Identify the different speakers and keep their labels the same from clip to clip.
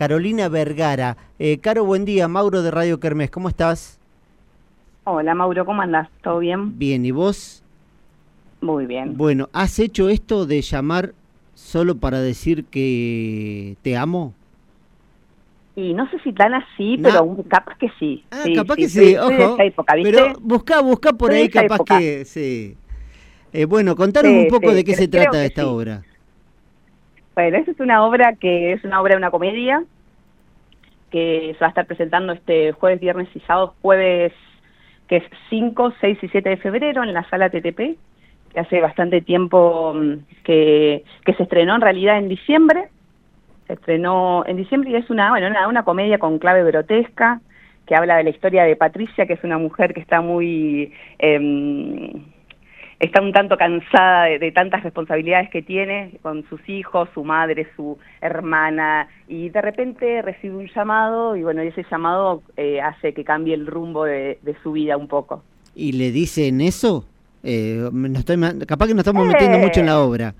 Speaker 1: Carolina Vergara. Eh, Caro, buen día. Mauro de Radio Kermés, ¿cómo estás?
Speaker 2: Hola Mauro, ¿cómo andás? ¿Todo bien?
Speaker 1: Bien, ¿y vos?
Speaker 2: Muy bien.
Speaker 1: Bueno, ¿has hecho esto de llamar solo para decir que te amo?
Speaker 2: Y no sé si tan así, pero capaz que sí.
Speaker 1: Ah, capaz que sí, ojo. Pero busca, busca por ahí, capaz que sí. Eh, bueno, contanos un poco de qué se trata esta obra.
Speaker 2: Bueno, esta es una obra que es una obra de una comedia que se va a estar presentando este jueves, viernes y sábado, jueves que es 5, 6 y 7 de febrero en la sala TTP, que hace bastante tiempo mm, que, que se estrenó en realidad en diciembre, se estrenó en diciembre y es una, bueno, una, una comedia con clave grotesca, que habla de la historia de Patricia, que es una mujer que está muy... Eh, está un tanto cansada de, tantas responsabilidades que tiene con sus hijos, su madre, su hermana, y de repente recibe un llamado y bueno, ese llamado eh, hace que cambie el rumbo de, su vida un poco.
Speaker 1: ¿Y le dicen eso? Eh, estoy, capaz que nos estamos metiendo mucho en la obra.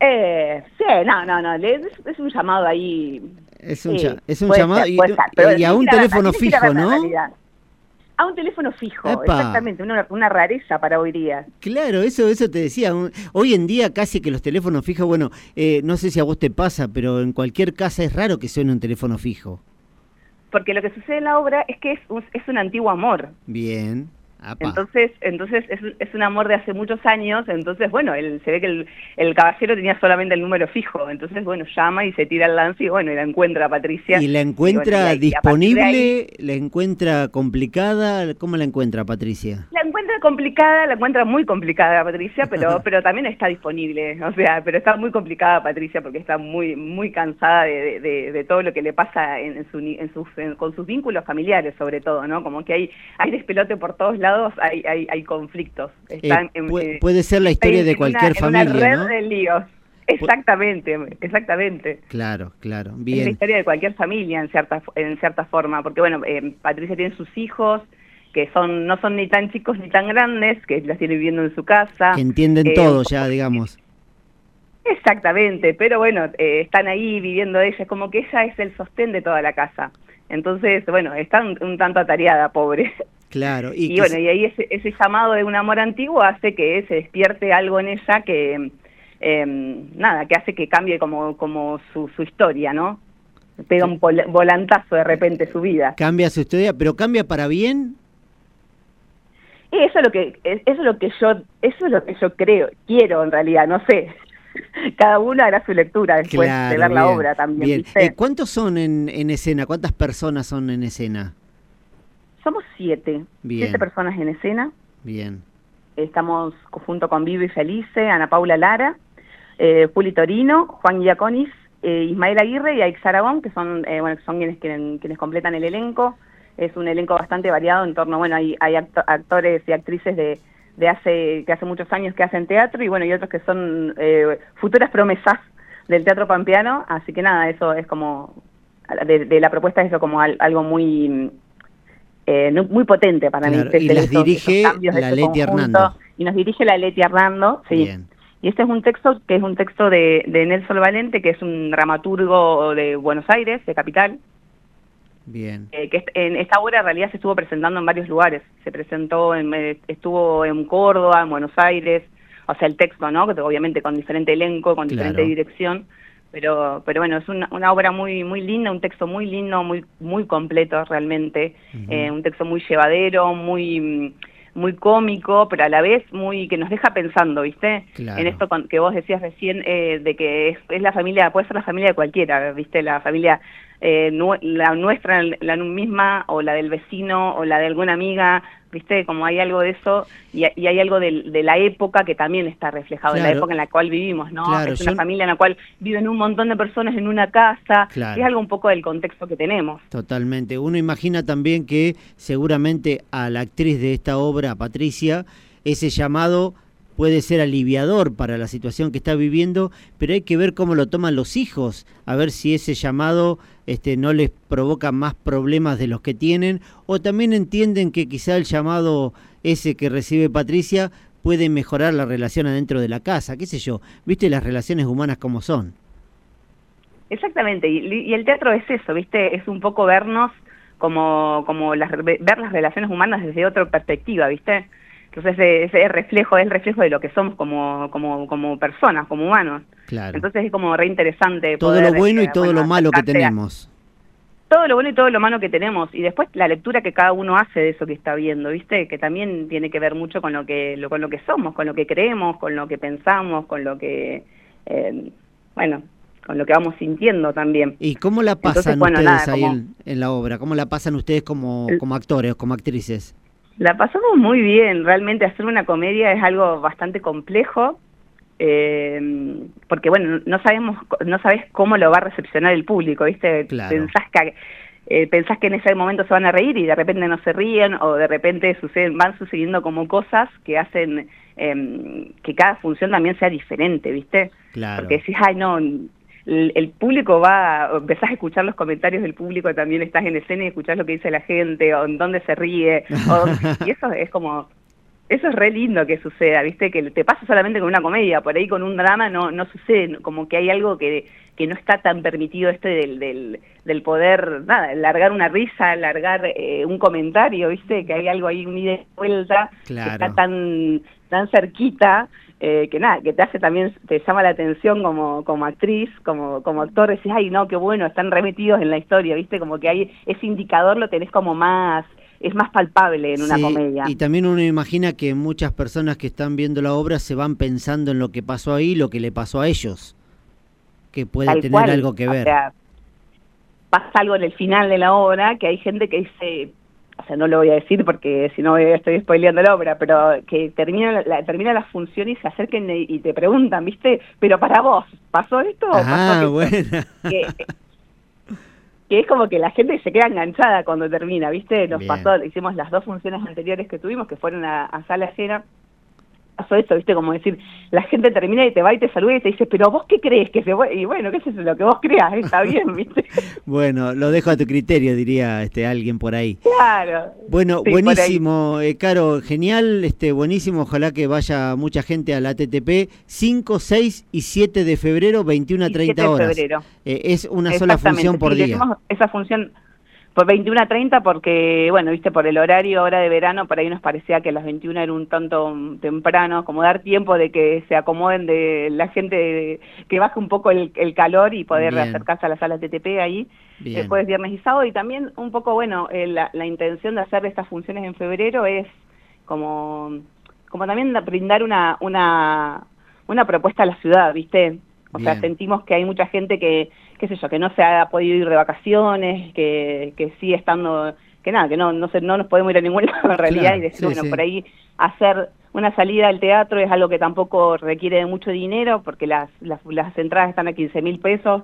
Speaker 2: Eh, sí, no, no, no, es, un llamado ahí.
Speaker 1: Es un, es un llamado y, a un teléfono fijo, ¿no?
Speaker 2: A un teléfono fijo, exactamente, una, rareza para hoy día.
Speaker 1: Claro, eso eso te decía. Hoy en día casi que los teléfonos fijos, bueno, eh, no sé si a vos te pasa, pero en cualquier casa es raro que suene un teléfono fijo.
Speaker 2: Porque lo que sucede en la obra es que es, es un antiguo amor.
Speaker 1: Bien.
Speaker 2: Entonces, entonces es, es, un amor de hace muchos años, entonces, bueno, él, se ve que el, el, caballero tenía solamente el número fijo, entonces, bueno, llama y se tira al lance y, bueno, y la encuentra a Patricia.
Speaker 1: ¿Y la encuentra disponible? ¿La encuentra complicada? ¿Cómo la encuentra Patricia?
Speaker 2: La encuentra complicada, la encuentra muy complicada Patricia, pero, pero también está disponible, o sea, pero está muy complicada Patricia porque está muy, muy cansada de, de, todo lo que le pasa en, su, en sus, con sus vínculos familiares, sobre todo, ¿no? Como que hay, hay despelote por todos lados hay, hay, hay conflictos.
Speaker 1: Eh, eh, puede, ser la historia de cualquier familia,
Speaker 2: una red de líos. Exactamente, exactamente.
Speaker 1: Claro, claro, bien.
Speaker 2: Es la historia de cualquier familia en cierta en cierta forma, porque bueno, eh, Patricia tiene sus hijos que son no son ni tan chicos ni tan grandes, que las tiene viviendo en su casa.
Speaker 1: Que entienden todo ya, digamos.
Speaker 2: Exactamente, pero bueno, están ahí viviendo ella, como que ella es el sostén de toda la casa. Entonces, bueno, está un tanto atareada, pobre.
Speaker 1: Claro.
Speaker 2: Y, bueno, y ahí ese, ese, llamado de un amor antiguo hace que se despierte algo en ella que, em, nada, que hace que cambie como, como su, su historia, ¿no? Pega un volantazo de repente su vida.
Speaker 1: Cambia su historia, pero cambia para bien.
Speaker 2: eso es lo que eso es lo que yo eso es lo que yo creo, quiero en realidad, no sé. Cada uno hará su lectura después de ver la obra también.
Speaker 1: Eh, ¿Cuántos son en, en escena? ¿Cuántas personas son en escena?
Speaker 2: Somos siete, siete personas en escena.
Speaker 1: Bien.
Speaker 2: Estamos junto con Vivi Felice, Ana Paula Lara, eh, Juli Torino, Juan Giaconis, eh, Ismael Aguirre y Aix Aragón, que son, eh, bueno, son quienes, quienes, completan el elenco. Es un elenco bastante variado en torno, bueno, hay, hay actores y actrices de, de hace que hace muchos años que hacen teatro y bueno, y otros que son eh, futuras promesas del teatro pampeano, así que nada, eso es como, de, la propuesta es eso como algo muy eh, muy potente para mí.
Speaker 1: y las dirige la Leti Hernando.
Speaker 2: Y nos dirige la Leti Hernando, sí. Y este es un texto que es un texto de, de Nelson Valente, que es un dramaturgo de Buenos Aires, de Capital.
Speaker 1: Bien.
Speaker 2: Eh, que en esta obra en realidad se estuvo presentando en varios lugares. Se presentó, en, eh, estuvo en Córdoba, en Buenos Aires, o sea, el texto, ¿no? Que obviamente con diferente elenco, con diferente dirección pero pero bueno es una, una, obra muy muy linda un texto muy lindo muy muy completo realmente eh, un texto muy llevadero muy muy cómico pero a la vez muy que nos deja pensando viste en esto que vos decías recién eh, de que es, es, la familia puede ser la familia de cualquiera viste la familia eh, la nuestra la misma o la del vecino o la de alguna amiga ¿viste? Como hay algo de eso y, hay algo de, la época que también está reflejado, en la época en la cual vivimos, ¿no? es una familia en la cual viven un montón de personas en una casa, es algo un poco del contexto que tenemos.
Speaker 1: Totalmente. Uno imagina también que seguramente a la actriz de esta obra, Patricia, ese llamado puede ser aliviador para la situación que está viviendo, pero hay que ver cómo lo toman los hijos, a ver si ese llamado este, no les provoca más problemas de los que tienen, o también entienden que quizá el llamado ese que recibe Patricia puede mejorar la relación adentro de la casa, qué sé yo, viste las relaciones humanas como son.
Speaker 2: Exactamente, y, el teatro es eso, ¿viste? Es un poco vernos como, como las, ver las relaciones humanas desde otra perspectiva, ¿viste? Entonces ese reflejo, es el reflejo de lo que somos como, como, como personas, como humanos. Claro. Entonces es como re interesante.
Speaker 1: Todo lo bueno y todo lo malo que tenemos.
Speaker 2: Todo lo bueno y todo lo malo que tenemos. Y después la lectura que cada uno hace de eso que está viendo, ¿viste? Que también tiene que ver mucho con lo que, lo, con lo que somos, con lo que creemos, con lo que pensamos, con lo que, eh, bueno, con lo que vamos sintiendo también.
Speaker 1: ¿Y cómo la pasan ustedes ahí en, la obra? ¿Cómo la pasan ustedes como, como actores, como actrices?
Speaker 2: La pasamos muy bien, realmente hacer una comedia es algo bastante complejo, eh, porque bueno, no sabemos, no sabes cómo lo va a recepcionar el público, ¿viste? Pensás que eh, pensás que en ese momento se van a reír y de repente no se ríen o de repente suceden, van sucediendo como cosas que hacen eh, que cada función también sea diferente, ¿viste? Claro. Porque decís, ay no, el, público va, empezás a escuchar los comentarios del público, también estás en escena y escuchás lo que dice la gente, o en dónde se ríe, y eso es como, eso es re lindo que suceda, ¿viste? Que te pasa solamente con una comedia, por ahí con un drama no, no sucede, como que hay algo que, que no está tan permitido este del, del, del poder, nada, largar una risa, largar eh, un comentario, ¿viste? Que hay algo ahí, un ida y vuelta, que está tan, tan cerquita, eh, que nada, que te hace también, te llama la atención como, como actriz, como, como actor, decís, ay, no, qué bueno, están remetidos en la historia, ¿viste? Como que hay ese indicador lo tenés como más, es más palpable en una comedia.
Speaker 1: Y también uno imagina que muchas personas que están viendo la obra se van pensando en lo que pasó ahí, lo que le pasó a ellos, que puede tener algo que ver.
Speaker 2: pasa algo en el final de la obra que hay gente que dice, o sea, no lo voy a decir porque si no estoy spoileando la obra, pero que termina la, termina la función y se acerquen y te preguntan, ¿viste? Pero para vos, ¿pasó esto? O
Speaker 1: ah, bueno.
Speaker 2: Que, es como que la gente se queda enganchada cuando termina, ¿viste? Nos pasó, hicimos las dos funciones anteriores que tuvimos, que fueron a, a sala llena, pasó eso, ¿viste? Como decir, la gente termina y te va y te saluda y te dice, pero vos qué crees que se Y bueno, ¿qué es eso? Lo que vos creas, está bien, ¿viste?
Speaker 1: bueno, lo dejo a tu criterio, diría este alguien por ahí.
Speaker 2: Claro.
Speaker 1: Bueno, buenísimo, eh, Caro, genial, este buenísimo, ojalá que vaya mucha gente a la TTP 5, 6 y 7 de febrero, 21 a 30 horas. De febrero. Eh, es una sola función por día.
Speaker 2: Esa función por 21 a 30 porque, bueno, viste, por el horario, hora de verano, por ahí nos parecía que las 21 era un tanto temprano, como dar tiempo de que se acomoden de la gente, que baje un poco el, calor y poder acercarse a la sala TTP ahí, después viernes y sábado. Y también un poco, bueno, eh, la, intención de hacer estas funciones en febrero es como, como también brindar una, una, una propuesta a la ciudad, viste, o sea, sentimos que hay mucha gente que, qué sé yo, que no se ha podido ir de vacaciones, que, que sigue estando, que nada, que no, no, se, no nos podemos ir a ningún lado en realidad y decir, bueno, por ahí hacer una salida al teatro es algo que tampoco requiere de mucho dinero porque las, las, las entradas están a 15 mil pesos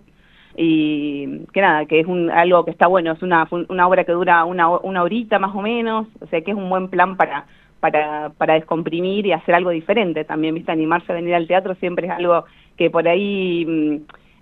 Speaker 2: y que nada, que es un, algo que está bueno, es una, una obra que dura una, una horita más o menos, o sea que es un buen plan para, para, para descomprimir y hacer algo diferente también, viste, animarse a venir al teatro siempre es algo que por ahí, mm,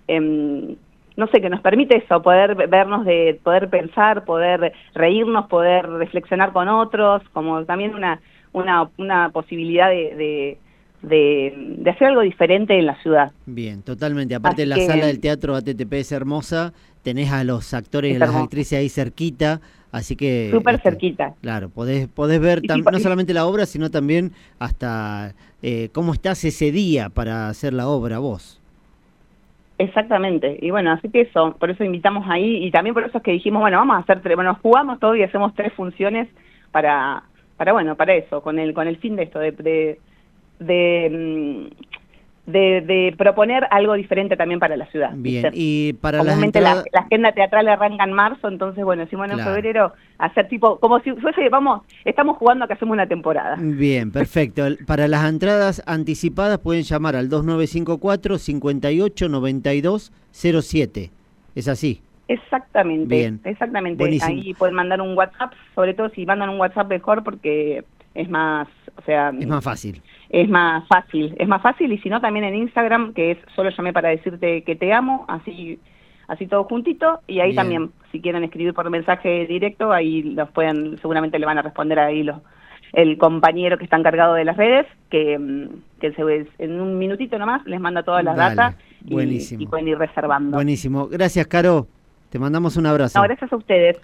Speaker 2: em, no sé, que nos permite eso, poder vernos de, poder pensar, poder reírnos, poder reflexionar con otros, como también una, una, una posibilidad de, de hacer algo diferente en la ciudad.
Speaker 1: Bien, totalmente. Aparte, la sala del teatro ATTP es hermosa, tenés a los actores y las actrices ahí cerquita, así que...
Speaker 2: Súper este, cerquita.
Speaker 1: Claro, podés, podés ver no solamente la obra, sino también hasta eh, cómo estás ese día para hacer la obra vos.
Speaker 2: Exactamente, y bueno, así que eso, por eso invitamos ahí y también por eso es que dijimos, bueno, vamos a hacer, tres, bueno, jugamos todo y hacemos tres funciones para, para bueno, para eso, con el, con el fin de esto, de, de, de mm, de, proponer algo diferente también para la ciudad.
Speaker 1: Bien, y para
Speaker 2: Comúnmente la, agenda teatral arranca en marzo, entonces bueno, decimos en febrero hacer tipo, como si fuese, vamos, estamos jugando a que hacemos una temporada.
Speaker 1: Bien, perfecto. para las entradas anticipadas pueden llamar al 2954 589207 ¿Es así?
Speaker 2: Exactamente, Bien. exactamente. Ahí pueden mandar un WhatsApp, sobre todo si mandan un WhatsApp mejor porque es más, o sea...
Speaker 1: Es más fácil
Speaker 2: es más fácil, es más fácil y si no también en Instagram, que es solo llamé para decirte que te amo, así así todo juntito y ahí también si quieren escribir por mensaje directo, ahí los pueden seguramente le van a responder ahí los el compañero que está encargado de las redes, que, que se, en un minutito nomás les manda todas las datas y, y, pueden ir reservando.
Speaker 1: Buenísimo. Gracias, Caro. Te mandamos un abrazo.
Speaker 2: No, gracias a ustedes.